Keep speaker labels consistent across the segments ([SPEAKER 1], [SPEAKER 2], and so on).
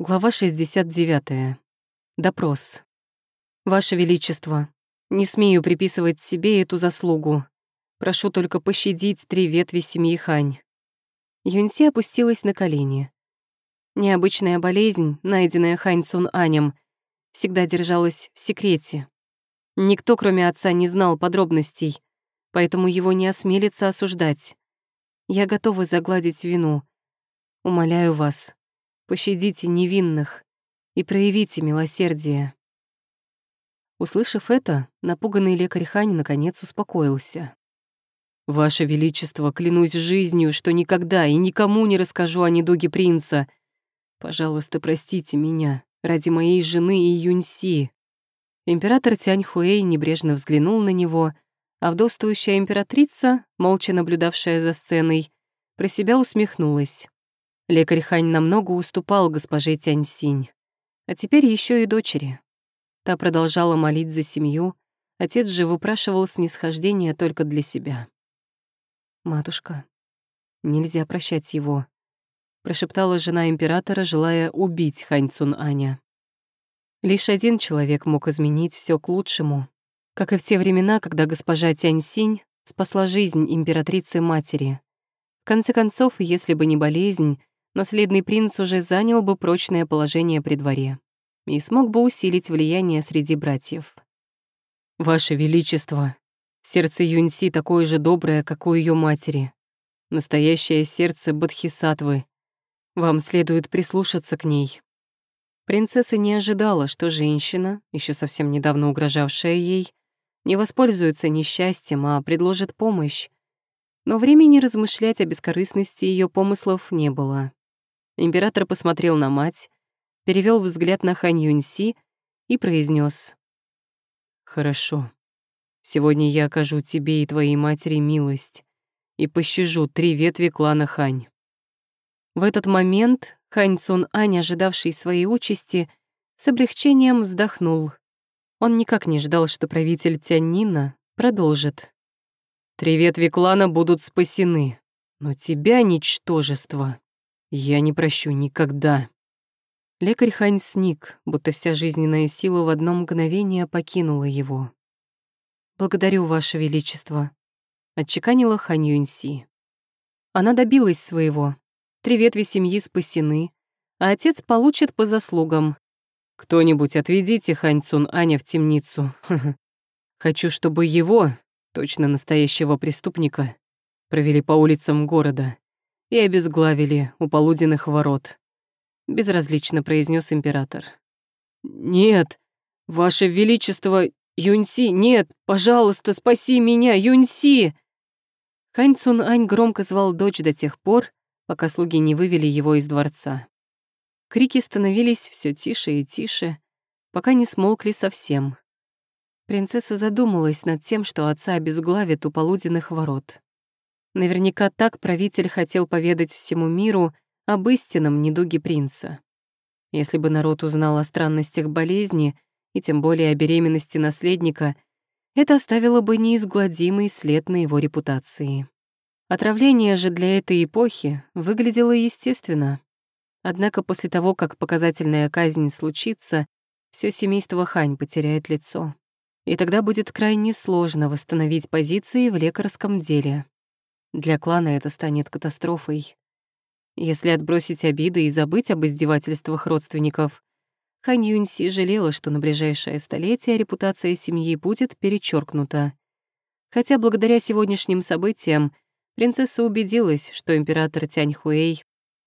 [SPEAKER 1] Глава 69. Допрос. Ваше Величество, не смею приписывать себе эту заслугу. Прошу только пощадить три ветви семьи Хань. Юньси опустилась на колени. Необычная болезнь, найденная Хань Цун Анем, всегда держалась в секрете. Никто, кроме отца, не знал подробностей, поэтому его не осмелится осуждать. Я готова загладить вину. Умоляю вас, пощадите невинных и проявите милосердие». Услышав это, напуганный лекарь Хань наконец успокоился. «Ваше Величество, клянусь жизнью, что никогда и никому не расскажу о недуге принца. Пожалуйста, простите меня ради моей жены и Юньси». Император Тянь Хуэй небрежно взглянул на него, а вдовствующая императрица, молча наблюдавшая за сценой, про себя усмехнулась. Лекарь Хань намного уступал госпоже Тяньсинь, а теперь еще и дочери. Та продолжала молить за семью, отец же выпрашивал снисхождение только для себя. «Матушка, нельзя прощать его», — прошептала жена императора, желая убить Хань Цун Аня. Лишь один человек мог изменить все к лучшему, как и в те времена, когда госпожа Тяньсинь спасла жизнь императрицы-матери. В конце концов, если бы не болезнь, наследный принц уже занял бы прочное положение при дворе и смог бы усилить влияние среди братьев. «Ваше Величество, сердце Юньси такое же доброе, как у ее матери. Настоящее сердце Бадхисатвы. Вам следует прислушаться к ней». Принцесса не ожидала, что женщина, еще совсем недавно угрожавшая ей, не воспользуется несчастьем, а предложит помощь. Но времени размышлять о бескорыстности ее помыслов не было. Император посмотрел на мать, перевел взгляд на Хань Юньси и произнес: «Хорошо. Сегодня я окажу тебе и твоей матери милость и пощажу три ветви клана Хань». В этот момент Хань Цун Ань, ожидавший своей участи, с облегчением вздохнул. Он никак не ждал, что правитель Тяннина продолжит. «Три ветви клана будут спасены, но тебя, ничтожество, я не прощу никогда. Лекарь Хань сник, будто вся жизненная сила в одно мгновение покинула его. «Благодарю, Ваше Величество», — отчеканила Хань Юньси. Она добилась своего. Три ветви семьи спасены, а отец получит по заслугам. «Кто-нибудь отведите Хань Цун Аня в темницу. Хочу, чтобы его, точно настоящего преступника, провели по улицам города и обезглавили у полуденных ворот», — безразлично произнес император. «Нет, ваше величество, Юньси, нет, пожалуйста, спаси меня, Юньси!» Хань Цун Ань громко звал дочь до тех пор, пока слуги не вывели его из дворца. Крики становились все тише и тише, пока не смолкли совсем. Принцесса задумалась над тем, что отца обезглавит у полуденных ворот. Наверняка так правитель хотел поведать всему миру об истинном недуге принца. Если бы народ узнал о странностях болезни, и тем более о беременности наследника, это оставило бы неизгладимый след на его репутации. Отравление же для этой эпохи выглядело естественно. Однако после того, как показательная казнь случится, все семейство Хань потеряет лицо. И тогда будет крайне сложно восстановить позиции в лекарском деле. Для клана это станет катастрофой. Если отбросить обиды и забыть об издевательствах родственников, Хань Юньси жалела, что на ближайшее столетие репутация семьи будет перечеркнута. Хотя благодаря сегодняшним событиям принцесса убедилась, что император Тянь Хуэй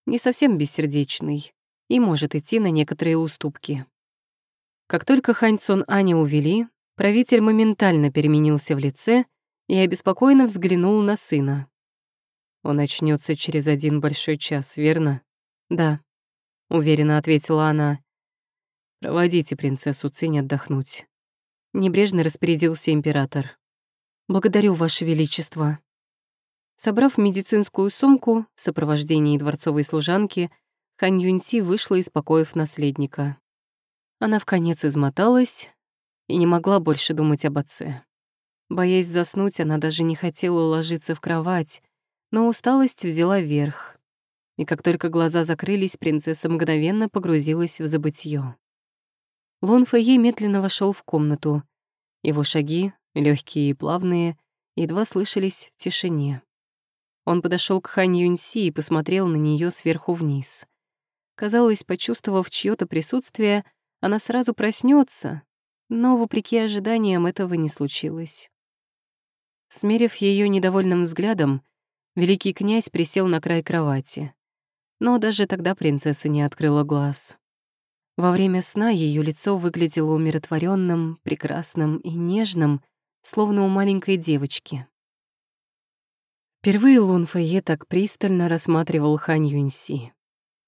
[SPEAKER 1] не совсем бессердечный и может идти на некоторые уступки. Как только Хань Цон Аня увели, правитель моментально переменился в лице и обеспокоенно взглянул на сына. Он очнется через один большой час, верно? Да, уверенно ответила она. Проводите принцессу Цинь отдохнуть. Небрежно распорядился император. Благодарю, Ваше Величество. Собрав медицинскую сумку в сопровождении дворцовой служанки, Хан Юньси вышла из покоев наследника. Она в конец измоталась и не могла больше думать об отце. Боясь заснуть, она даже не хотела ложиться в кровать, но усталость взяла верх. и как только глаза закрылись, принцесса мгновенно погрузилась в забытье. Лон Фэйе медленно вошел в комнату. Его шаги, легкие и плавные, едва слышались в тишине. Он подошел к Хань Юньси и посмотрел на нее сверху вниз. Казалось, почувствовав чье то присутствие, она сразу проснется, но, вопреки ожиданиям, этого не случилось. Смерив ее недовольным взглядом, великий князь присел на край кровати. Но даже тогда принцесса не открыла глаз. Во время сна ее лицо выглядело умиротворенным, прекрасным и нежным, словно у маленькой девочки. Впервые Лун Фэйе так пристально рассматривал Хань Юньси.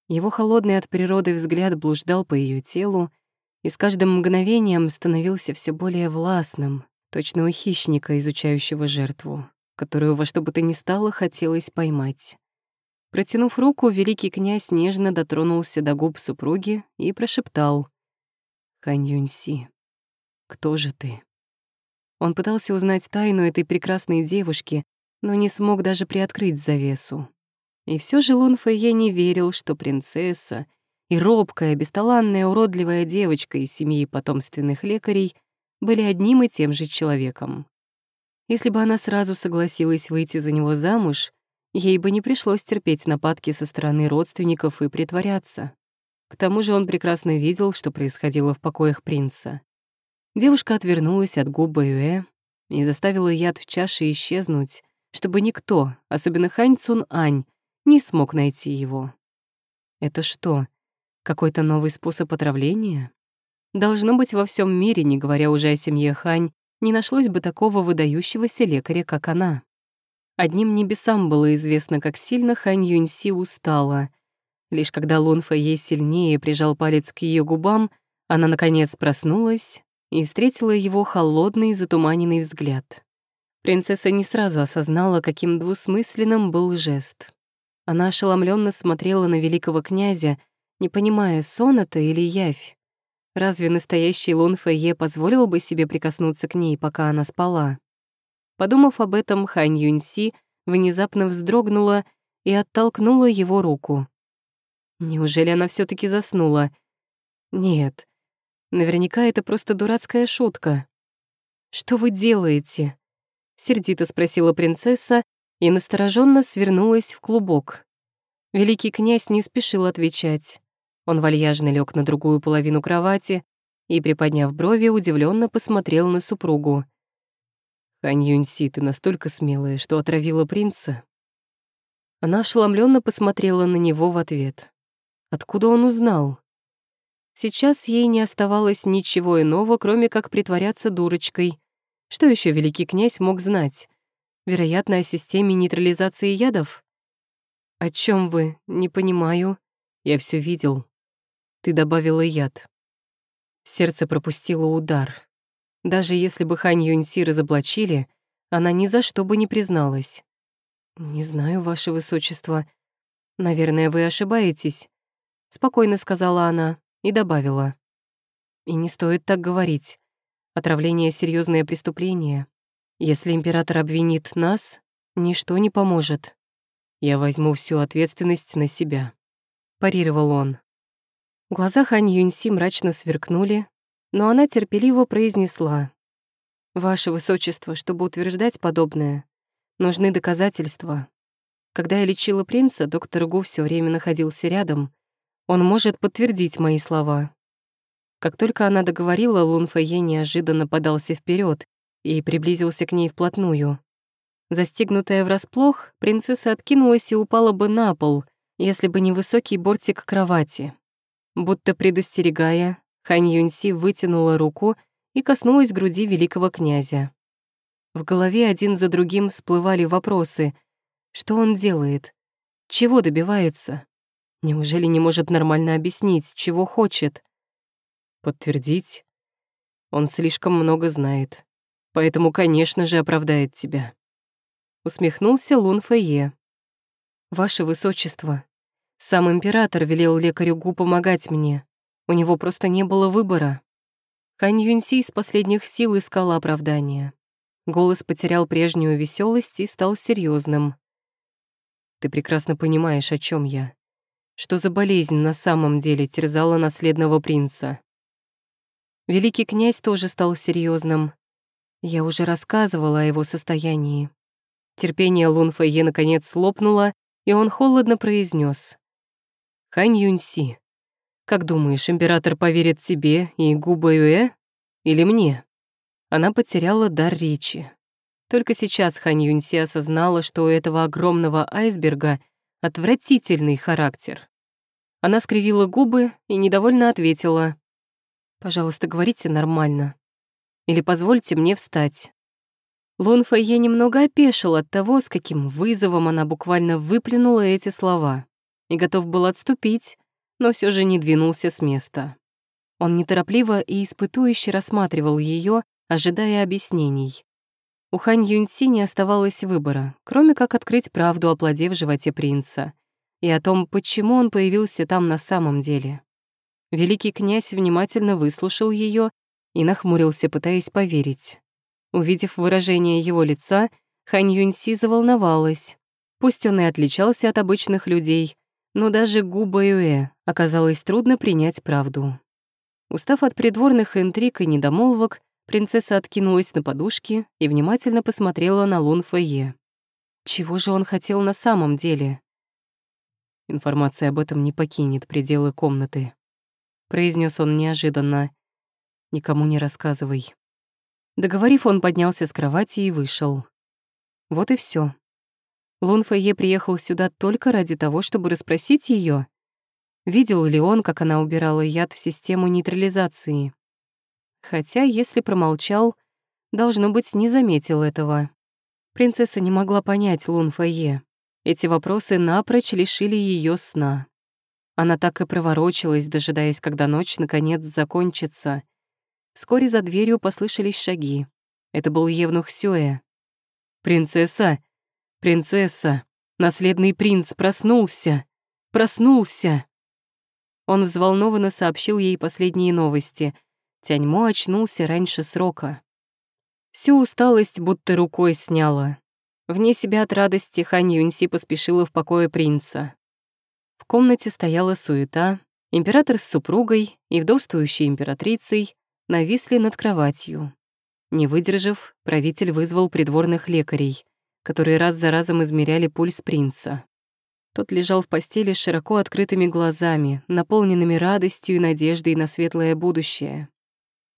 [SPEAKER 1] Его холодный от природы взгляд блуждал по ее телу и с каждым мгновением становился все более властным, точно у хищника, изучающего жертву, которую во что бы то ни стало хотелось поймать. Протянув руку, великий князь нежно дотронулся до губ супруги и прошептал «Хань Юньси, кто же ты?» Он пытался узнать тайну этой прекрасной девушки, но не смог даже приоткрыть завесу. И все же Лун Фэйе не верил, что принцесса и робкая, бесталанная, уродливая девочка из семьи потомственных лекарей были одним и тем же человеком. Если бы она сразу согласилась выйти за него замуж, ей бы не пришлось терпеть нападки со стороны родственников и притворяться. К тому же он прекрасно видел, что происходило в покоях принца. Девушка отвернулась от губ Баюэ и заставила яд в чаше исчезнуть, чтобы никто, особенно Хань Цун Ань, не смог найти его. Это что, какой-то новый способ отравления? Должно быть, во всем мире, не говоря уже о семье Хань, не нашлось бы такого выдающегося лекаря, как она. Одним небесам было известно, как сильно Хань Юньси устала. Лишь когда Лунфа ей сильнее прижал палец к ее губам, она, наконец, проснулась и встретила его холодный, затуманенный взгляд. Принцесса не сразу осознала, каким двусмысленным был жест. Она ошеломленно смотрела на великого князя, не понимая, сон это или явь. Разве настоящий Лун Фэйе позволил бы себе прикоснуться к ней, пока она спала? Подумав об этом, Хань Юньси внезапно вздрогнула и оттолкнула его руку. Неужели она все таки заснула? Нет, наверняка это просто дурацкая шутка. «Что вы делаете?» — сердито спросила принцесса и настороженно свернулась в клубок. Великий князь не спешил отвечать. Он вальяжно лег на другую половину кровати и, приподняв брови, удивленно посмотрел на супругу. «Хань Юньси, ты настолько смелая, что отравила принца?» Она ошеломленно посмотрела на него в ответ. Откуда он узнал? Сейчас ей не оставалось ничего иного, кроме как притворяться дурочкой что еще великий князь мог знать? Вероятно, о системе нейтрализации ядов? О чем вы? Не понимаю. Я все видел. Ты добавила яд. Сердце пропустило удар. Даже если бы Хань Юньси разоблачили, она ни за что бы не призналась. «Не знаю, ваше высочество. Наверное, вы ошибаетесь», — спокойно сказала она и добавила. «И не стоит так говорить. Отравление — серьезное преступление. Если император обвинит нас, ничто не поможет. Я возьму всю ответственность на себя», — парировал он. Глаза Хань Юньси мрачно сверкнули, но она терпеливо произнесла. «Ваше Высочество, чтобы утверждать подобное, нужны доказательства. Когда я лечила принца, доктор Гу все время находился рядом. Он может подтвердить мои слова. Как только она договорила, Лун Фэйе неожиданно подался вперед и приблизился к ней вплотную. Застигнутая врасплох, принцесса откинулась и упала бы на пол, если бы не высокий бортик кровати. Будто предостерегая, Хань Юньси вытянула руку и коснулась груди великого князя. В голове один за другим всплывали вопросы. Что он делает? Чего добивается? Неужели не может нормально объяснить, чего хочет? Подтвердить? Он слишком много знает, поэтому, конечно же, оправдает тебя. Усмехнулся Лун Фэйе. Ваше Высочество, сам император велел лекарю Гу помогать мне. У него просто не было выбора. Хань Юньси из последних сил искал оправдания. Голос потерял прежнюю веселость и стал серьезным. Ты прекрасно понимаешь, о чем я. Что за болезнь на самом деле терзала наследного принца? Великий князь тоже стал серьезным. Я уже рассказывала о его состоянии. Терпение Лун Фэйе наконец лопнуло, и он холодно произнес: «Хань Юньси, как думаешь, император поверит тебе и Гу Бэюэ или мне?» Она потеряла дар речи. Только сейчас Хань Юньси осознала, что у этого огромного айсберга отвратительный характер. Она скривила губы и недовольно ответила. «Пожалуйста, говорите нормально. Или позвольте мне встать». Лун Фэйе немного опешил от того, с каким вызовом она буквально выплюнула эти слова, и готов был отступить, но все же не двинулся с места. Он неторопливо и испытующе рассматривал ее, ожидая объяснений. У Хань Юньси не оставалось выбора, кроме как открыть правду о плоде в животе принца и о том, почему он появился там на самом деле. Великий князь внимательно выслушал ее и нахмурился, пытаясь поверить. Увидев выражение его лица, Хань Юньси заволновалась. Пусть он и отличался от обычных людей, но даже Гу Бэюэ оказалось трудно принять правду. Устав от придворных интриг и недомолвок, принцесса откинулась на подушки и внимательно посмотрела на Лун Фэйе. Чего же он хотел на самом деле? Информация об этом не покинет пределы комнаты, произнес он неожиданно. Никому не рассказывай. Договорив, он поднялся с кровати и вышел. Вот и все. Лун Фэйе приехал сюда только ради того, чтобы расспросить ее. Видел ли он, как она убирала яд в систему нейтрализации? Хотя, если промолчал, должно быть, не заметил этого. Принцесса не могла понять Лун Фэйе. Эти вопросы напрочь лишили ее сна. Она так и проворочилась, дожидаясь, когда ночь наконец закончится — Вскоре за дверью послышались шаги. Это был Евнух Сюэ. «Принцесса! Принцесса! Наследный принц проснулся! Проснулся!» Он взволнованно сообщил ей последние новости. Тяньмо очнулся раньше срока. Всю усталость будто рукой сняла. Вне себя от радости Хань Юньси поспешила в покое принца. В комнате стояла суета, император с супругой и вдовствующей императрицей, нависли над кроватью. Не выдержав, правитель вызвал придворных лекарей, которые раз за разом измеряли пульс принца. Тот лежал в постели с широко открытыми глазами, наполненными радостью и надеждой на светлое будущее.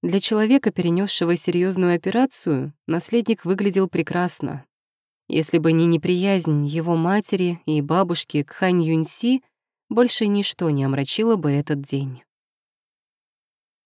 [SPEAKER 1] Для человека, перенесшего серьезную операцию, наследник выглядел прекрасно. Если бы не неприязнь его матери и бабушки к Хань Юньси, больше ничто не омрачило бы этот день.